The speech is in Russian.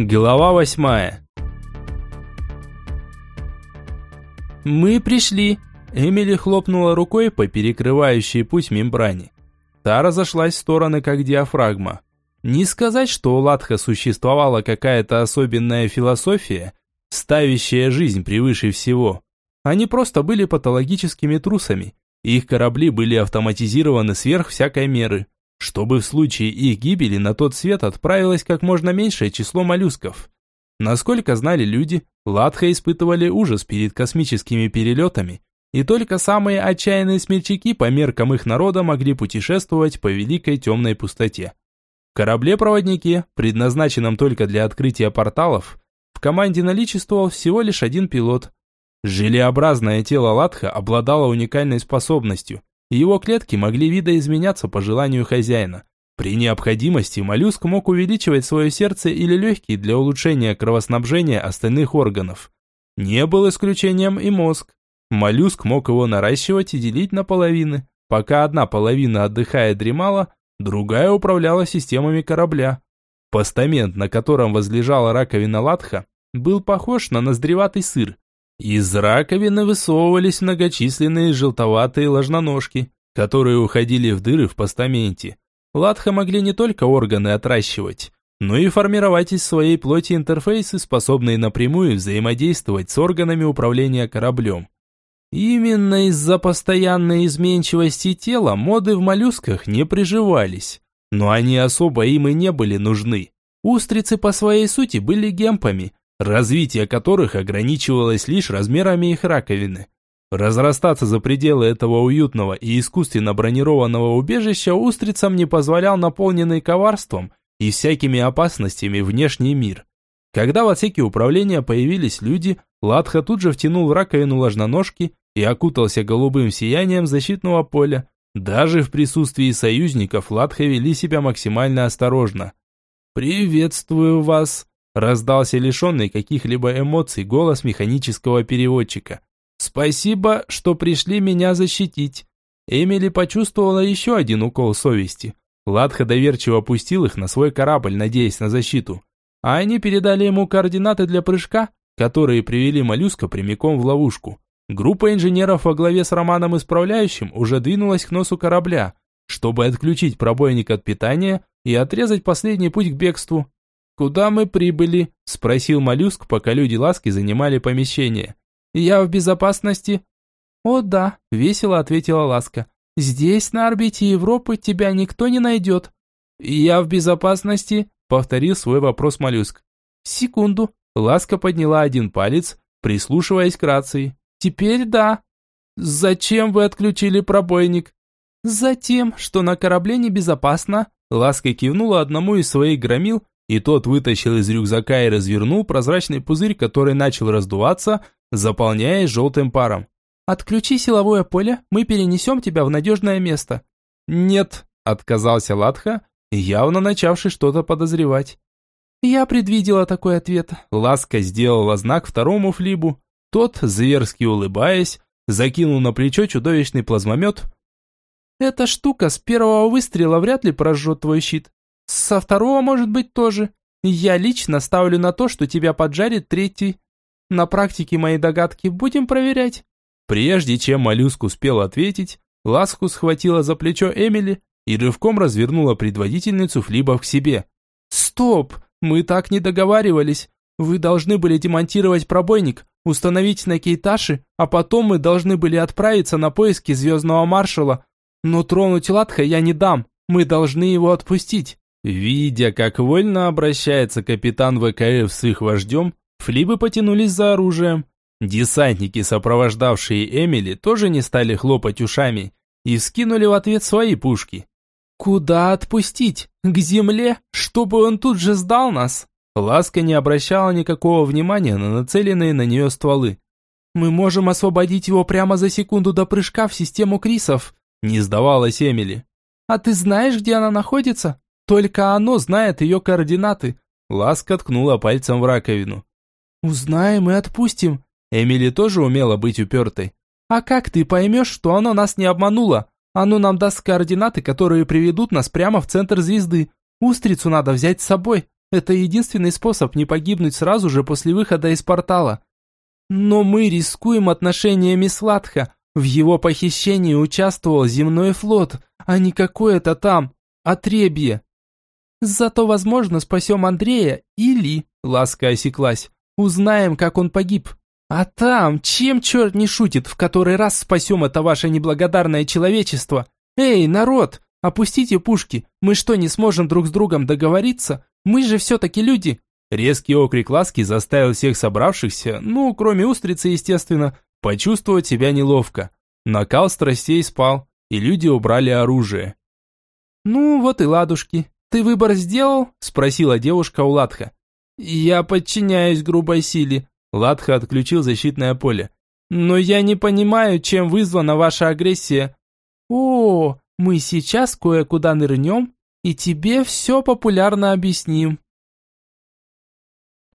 Глава восьмая. «Мы пришли!» Эмили хлопнула рукой по перекрывающей путь мембране. Та разошлась в стороны, как диафрагма. Не сказать, что у Латха существовала какая-то особенная философия, ставящая жизнь превыше всего. Они просто были патологическими трусами. Их корабли были автоматизированы сверх всякой меры чтобы в случае их гибели на тот свет отправилось как можно меньшее число моллюсков. Насколько знали люди, Латха испытывали ужас перед космическими перелетами, и только самые отчаянные смельчаки по меркам их народа могли путешествовать по великой темной пустоте. В корабле-проводнике, предназначенном только для открытия порталов, в команде наличествовал всего лишь один пилот. Желеобразное тело Латха обладало уникальной способностью его клетки могли видоизменяться по желанию хозяина. При необходимости моллюск мог увеличивать свое сердце или легкие для улучшения кровоснабжения остальных органов. Не был исключением и мозг. Моллюск мог его наращивать и делить на половины. Пока одна половина отдыхая дремала, другая управляла системами корабля. Постамент, на котором возлежала раковина латха, был похож на ноздреватый сыр, из раковины высовывались многочисленные желтоватые ложноножки, которые уходили в дыры в постаменте. Латха могли не только органы отращивать, но и формировать из своей плоти интерфейсы, способные напрямую взаимодействовать с органами управления кораблем. Именно из-за постоянной изменчивости тела моды в моллюсках не приживались, но они особо им и не были нужны. Устрицы по своей сути были гемпами, развитие которых ограничивалось лишь размерами их раковины. Разрастаться за пределы этого уютного и искусственно бронированного убежища устрицам не позволял наполненный коварством и всякими опасностями внешний мир. Когда в отсеке управления появились люди, Ладха тут же втянул в раковину ложноножки и окутался голубым сиянием защитного поля. Даже в присутствии союзников Ладха вели себя максимально осторожно. «Приветствую вас», Раздался лишенный каких-либо эмоций голос механического переводчика. «Спасибо, что пришли меня защитить». Эмили почувствовала еще один укол совести. Ладха доверчиво опустил их на свой корабль, надеясь на защиту. А они передали ему координаты для прыжка, которые привели моллюска прямиком в ловушку. Группа инженеров во главе с Романом Исправляющим уже двинулась к носу корабля, чтобы отключить пробойник от питания и отрезать последний путь к бегству. «Куда мы прибыли?» – спросил моллюск, пока люди ласки занимали помещение. «Я в безопасности?» «О да», – весело ответила ласка. «Здесь, на орбите Европы, тебя никто не найдет». «Я в безопасности?» – повторил свой вопрос моллюск. «Секунду». Ласка подняла один палец, прислушиваясь к рации. «Теперь да». «Зачем вы отключили пробойник?» «Затем, что на корабле небезопасно». Ласка кивнула одному из своих громил, и тот вытащил из рюкзака и развернул прозрачный пузырь, который начал раздуваться, заполняясь желтым паром. «Отключи силовое поле, мы перенесем тебя в надежное место». «Нет», – отказался Латха, явно начавший что-то подозревать. «Я предвидела такой ответ». Ласка сделала знак второму флибу. Тот, зверски улыбаясь, закинул на плечо чудовищный плазмомет. «Эта штука с первого выстрела вряд ли прожжет твой щит. Со второго, может быть, тоже. Я лично ставлю на то, что тебя поджарит третий. На практике мои догадки будем проверять. Прежде чем моллюск успел ответить, Ласку схватила за плечо Эмили и рывком развернула предводительницу флибов к себе. «Стоп! Мы так не договаривались. Вы должны были демонтировать пробойник, установить на Кейташи, а потом мы должны были отправиться на поиски звездного маршала. Но тронуть Латха я не дам. Мы должны его отпустить». Видя, как вольно обращается капитан ВКФ с их вождем, флибы потянулись за оружием. Десантники, сопровождавшие Эмили, тоже не стали хлопать ушами и скинули в ответ свои пушки. «Куда отпустить? К земле? Чтобы он тут же сдал нас?» Ласка не обращала никакого внимания на нацеленные на нее стволы. «Мы можем освободить его прямо за секунду до прыжка в систему Крисов», не сдавалась Эмили. «А ты знаешь, где она находится?» Только оно знает ее координаты. Ласка ткнула пальцем в раковину. Узнаем и отпустим. Эмили тоже умела быть упертой. А как ты поймешь, что оно нас не обмануло? Оно нам даст координаты, которые приведут нас прямо в центр звезды. Устрицу надо взять с собой. Это единственный способ не погибнуть сразу же после выхода из портала. Но мы рискуем отношениями с. В его похищении участвовал земной флот, а не какое-то там отребье. Зато, возможно, спасем Андрея или, ласка осеклась, узнаем, как он погиб. А там, чем черт не шутит, в который раз спасем это ваше неблагодарное человечество? Эй, народ, опустите пушки, мы что, не сможем друг с другом договориться? Мы же все-таки люди. Резкий окрик ласки заставил всех собравшихся, ну, кроме устрицы, естественно, почувствовать себя неловко. Накал страстей спал, и люди убрали оружие. «Ну, вот и ладушки. Ты выбор сделал?» – спросила девушка у Латха. «Я подчиняюсь грубой силе», – Латха отключил защитное поле. «Но я не понимаю, чем вызвана ваша агрессия». «О, мы сейчас кое-куда нырнем, и тебе все популярно объясним».